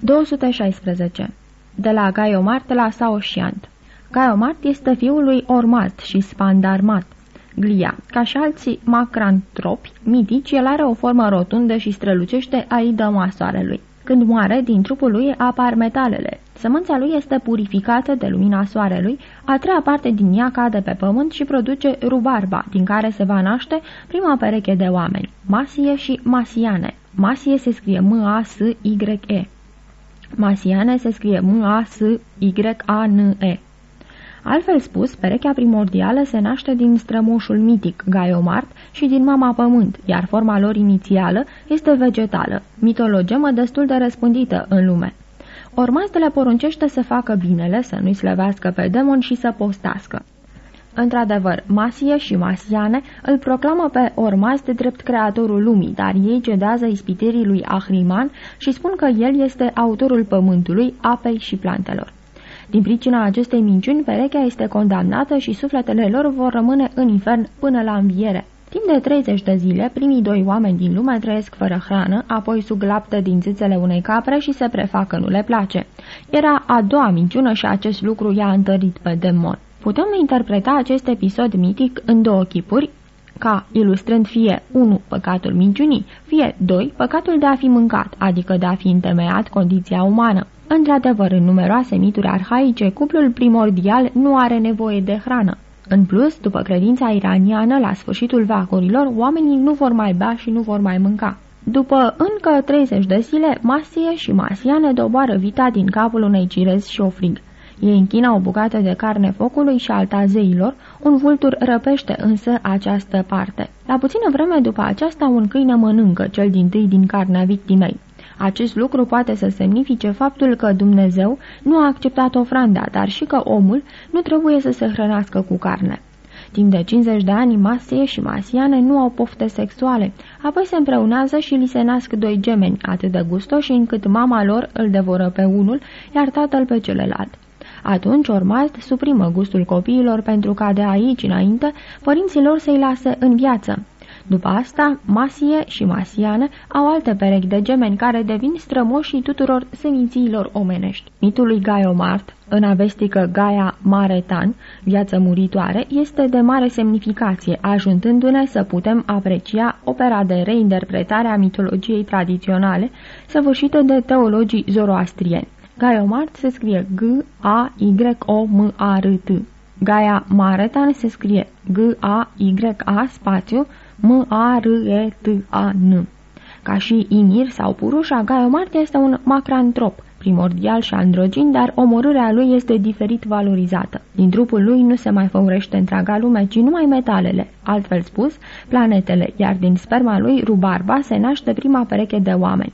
216. De la Gaiomart la Saoșiant Gaiomart este fiul lui Ormat și Spandarmat. Glia. Ca și alții macrantropi mitici, el are o formă rotundă și strălucește a idăma soarelui. Când moare, din trupul lui apar metalele. Sămânța lui este purificată de lumina soarelui, a treia parte din ea cade pe pământ și produce rubarba, din care se va naște prima pereche de oameni, Masie și Masiane. Masie se scrie M-A-S-Y-E. Masiane se scrie M-A-S-Y-A-N-E. Altfel spus, perechea primordială se naște din strămoșul mitic, Gaiomart, și din mama pământ, iar forma lor inițială este vegetală, mitologemă destul de răspândită în lume. Ormazd le poruncește să facă binele, să nu-i slăvească pe demon și să postească. Într-adevăr, Masie și Masiane îl proclamă pe Ormazd drept creatorul lumii, dar ei cedează ispitirii lui Ahriman și spun că el este autorul pământului, apei și plantelor. Din pricina acestei minciuni, perechea este condamnată și sufletele lor vor rămâne în infern până la înviere. Timp de 30 de zile, primii doi oameni din lume trăiesc fără hrană, apoi sug lapte din țâțele unei capre și se prefac că nu le place. Era a doua minciună și acest lucru i-a întărit pe demon. Putem interpreta acest episod mitic în două chipuri, ca ilustrând fie 1. păcatul minciunii, fie 2. păcatul de a fi mâncat, adică de a fi întemeiat condiția umană. Într-adevăr, în numeroase mituri arhaice, cuplul primordial nu are nevoie de hrană. În plus, după credința iraniană, la sfârșitul vacurilor, oamenii nu vor mai bea și nu vor mai mânca. După încă 30 de zile, Masie și Masiane doboară vita din capul unei cirezi și o frig. Ei închină o bucată de carne focului și alta zeilor, un vultur răpește însă această parte. La puțină vreme după aceasta, un câine mănâncă cel din tâi din carnea victimei. Acest lucru poate să semnifice faptul că Dumnezeu nu a acceptat ofranda, dar și că omul nu trebuie să se hrănească cu carne. Timp de 50 de ani, Masie și Masiane nu au pofte sexuale, apoi se împreunează și li se nasc doi gemeni, atât de gustoși încât mama lor îl devoră pe unul, iar tatăl pe celălalt. Atunci Ormazd suprimă gustul copiilor pentru ca de aici înainte părinții lor să-i lase în viață. După asta, Masie și Masiană au alte perechi de gemeni care devin strămoșii tuturor semințiilor omenești. Mitul lui Gaiomart, în avestică Gaia Maretan, viață muritoare, este de mare semnificație, ajutându-ne să putem aprecia opera de reinterpretare a mitologiei tradiționale, săvârșită de teologii zoroastrieni. Gaiomart se scrie G-A-Y-O-M-A-R-T. Gaia Maretan se scrie G-A-Y-A spațiu M-A-R-E-T-A-N. Ca și Inir sau Purușa, Gaiomart este un macrantrop, primordial și androgin, dar omorârea lui este diferit valorizată. Din trupul lui nu se mai făurește întreaga lume, ci numai metalele, altfel spus, planetele, iar din sperma lui, rubarba, se naște prima pereche de oameni.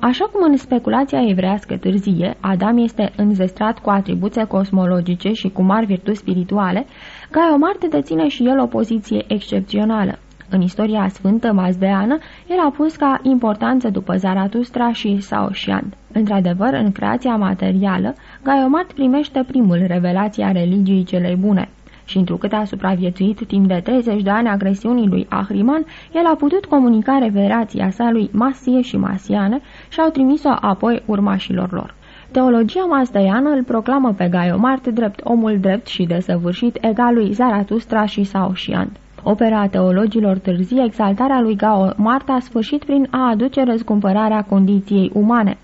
Așa cum în speculația evrească târzie, Adam este înzestrat cu atribuțe cosmologice și cu mari virtuți spirituale, Gaiomarte deține și el o poziție excepțională. În istoria sfântă mazdeană, el a pus ca importanță după Zaratustra și Saoșian. Într-adevăr, în creația materială, Gaiomart primește primul revelația religiei celei bune și întrucât a supraviețuit timp de 30 de ani agresiunii lui Ahriman, el a putut comunica revelația sa lui Masie și Masiane și au trimis-o apoi urmașilor lor. Teologia mazdeiană îl proclamă pe Gaiomart drept omul drept și desăvârșit egal lui Zaratustra și Saoșian. Opera teologilor târzii, exaltarea lui Gao Marta a sfârșit prin a aduce răscumpărarea condiției umane.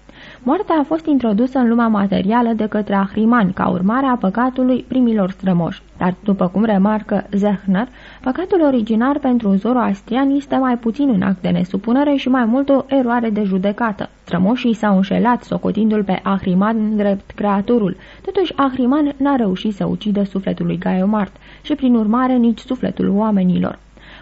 Moartea a fost introdusă în lumea materială de către Ahriman, ca urmare a păcatului primilor strămoși. Dar, după cum remarcă Zechner, păcatul originar pentru zoroastrian este mai puțin un act de nesupunere și mai mult o eroare de judecată. Strămoșii s-au înșelat, socotindu-l pe Ahriman drept creatorul. Totuși, Ahriman n-a reușit să ucidă sufletul lui Gaiomart și, prin urmare, nici sufletul oamenilor.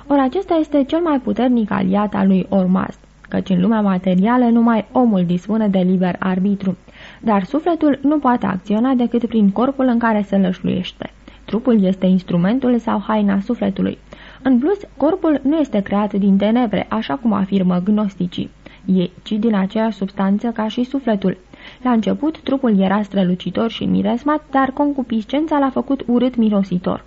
Ori acesta este cel mai puternic aliat al lui Ormazd căci în lumea materială numai omul dispune de liber arbitru, dar sufletul nu poate acționa decât prin corpul în care se lășluiește. Trupul este instrumentul sau haina sufletului. În plus, corpul nu este creat din tenebre, așa cum afirmă gnosticii, ei, ci din aceeași substanță ca și sufletul. La început, trupul era strălucitor și miresmat, dar concupiscența l-a făcut urât mirositor.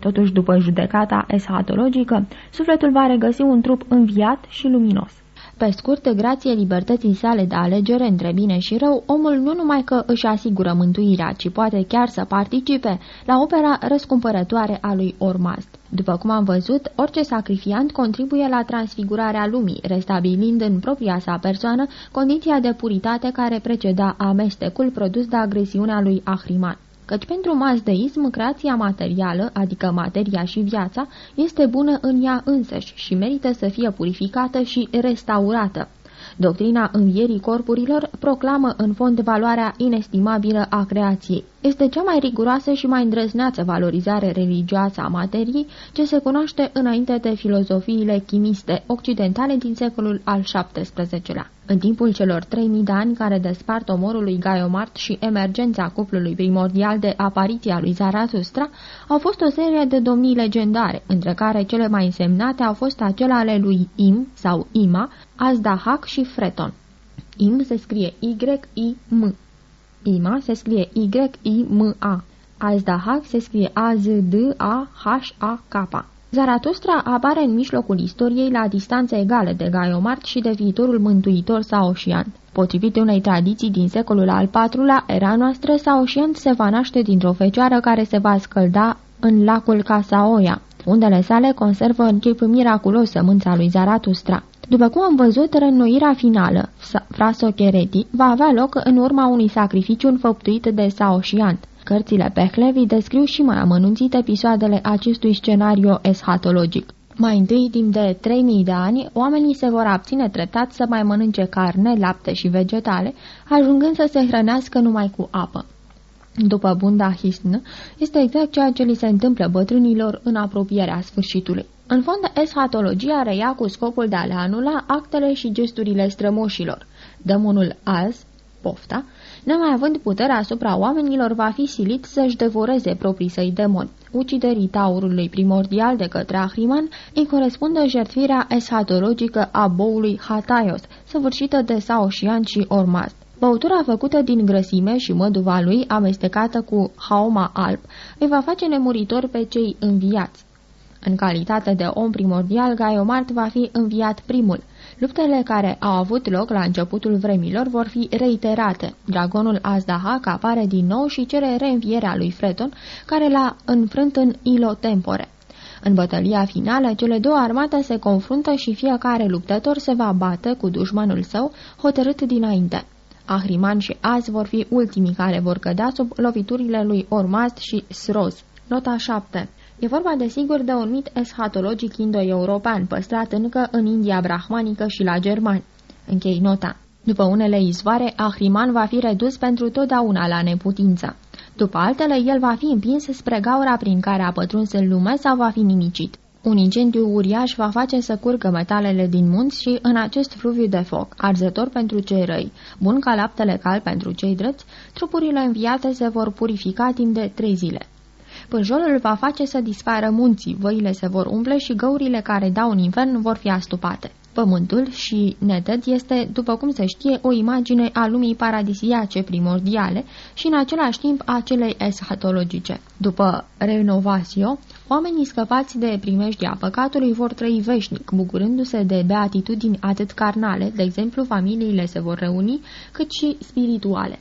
Totuși, după judecata eschatologică, sufletul va regăsi un trup înviat și luminos. Pe scurt, grație libertății sale de alegere între bine și rău, omul nu numai că își asigură mântuirea, ci poate chiar să participe la opera răscumpărătoare a lui Ormazd. După cum am văzut, orice sacrifiant contribuie la transfigurarea lumii, restabilind în propria sa persoană condiția de puritate care preceda amestecul produs de agresiunea lui Ahriman căci pentru mazdeism creația materială, adică materia și viața, este bună în ea însăși și merită să fie purificată și restaurată. Doctrina învierii corpurilor proclamă în fond valoarea inestimabilă a creației. Este cea mai riguroasă și mai îndrăzneață valorizare religioasă a materii ce se cunoaște înainte de filozofiile chimiste occidentale din secolul al XVII-lea. În timpul celor 3000 de ani care despart omorul lui Gaiomart și emergența cuplului primordial de apariția lui Zarathustra, au fost o serie de domnii legendare, între care cele mai însemnate au fost acele ale lui Im sau Ima, Azdahak și Freton. Im se scrie Y-I-M. Ima se scrie Y-I-M-A. Azdahak se scrie A-Z-D-A-H-A-K. Zaratustra apare în mijlocul istoriei la distanță egală de Gaiomart și de viitorul mântuitor Saoșian. Potrivit unei tradiții din secolul al IV-lea, era noastră, Saoșian se va naște dintr-o fecioară care se va scălda în lacul Casaoia. Undele sale conservă în chip miraculos sămânța lui Zaratustra. După cum am văzut, reînnoirea finală, Frasochereti, va avea loc în urma unui sacrificiu înfăptuit de Saoșian. Cărțile Pehlevi descriu și mai amănunțit episoadele acestui scenariu eschatologic. Mai întâi, timp de 3000 de ani, oamenii se vor abține treptat să mai mănânce carne, lapte și vegetale, ajungând să se hrănească numai cu apă. După Bunda Hisn, este exact ceea ce li se întâmplă bătrânilor în apropierea sfârșitului. În fond, eschatologia reia cu scopul de a le anula actele și gesturile strămoșilor. Dămonul Az, pofta, nemai având putere asupra oamenilor, va fi silit să-și devoreze proprii săi demoni. Uciderii taurului primordial de către Ahriman îi corespunde jertfirea eschatologică a boului Hataios, săvârșită de Saoșian și Ormazd. Băutura făcută din grăsime și măduva lui, amestecată cu haoma alb, îi va face nemuritor pe cei înviați. În calitate de om primordial, Gaiomart va fi înviat primul. Luptele care au avut loc la începutul vremilor vor fi reiterate. Dragonul Azdahak apare din nou și cere reînvierea lui Freton, care l-a înfrânt în Ilotempore. În bătălia finală, cele două armate se confruntă și fiecare luptător se va bate cu dușmanul său, hotărât dinainte. Ahriman și Az vor fi ultimii care vor cădea sub loviturile lui Ormazd și Sroz. Nota 7 E vorba desigur de un mit eschatologic indo-european, păstrat încă în India brahmanică și la germani. Închei nota. După unele izvoare, Ahriman va fi redus pentru totdeauna la neputință. După altele, el va fi împins spre gaura prin care a pătruns în lume sau va fi nimicit. Un incendiu uriaș va face să curgă metalele din munți și în acest fluviu de foc, arzător pentru cei răi, bun ca laptele cal pentru cei drăți, trupurile înviate se vor purifica timp de trei zile. Pânjolul va face să dispară munții, văile se vor umple și găurile care dau în infern vor fi astupate. Pământul și Neted este, după cum se știe, o imagine a lumii paradisiace primordiale și în același timp a celei eschatologice. După renovatio, oamenii scăpați de primejdia păcatului vor trăi veșnic, bucurându-se de beatitudini atât carnale, de exemplu familiile se vor reuni, cât și spirituale.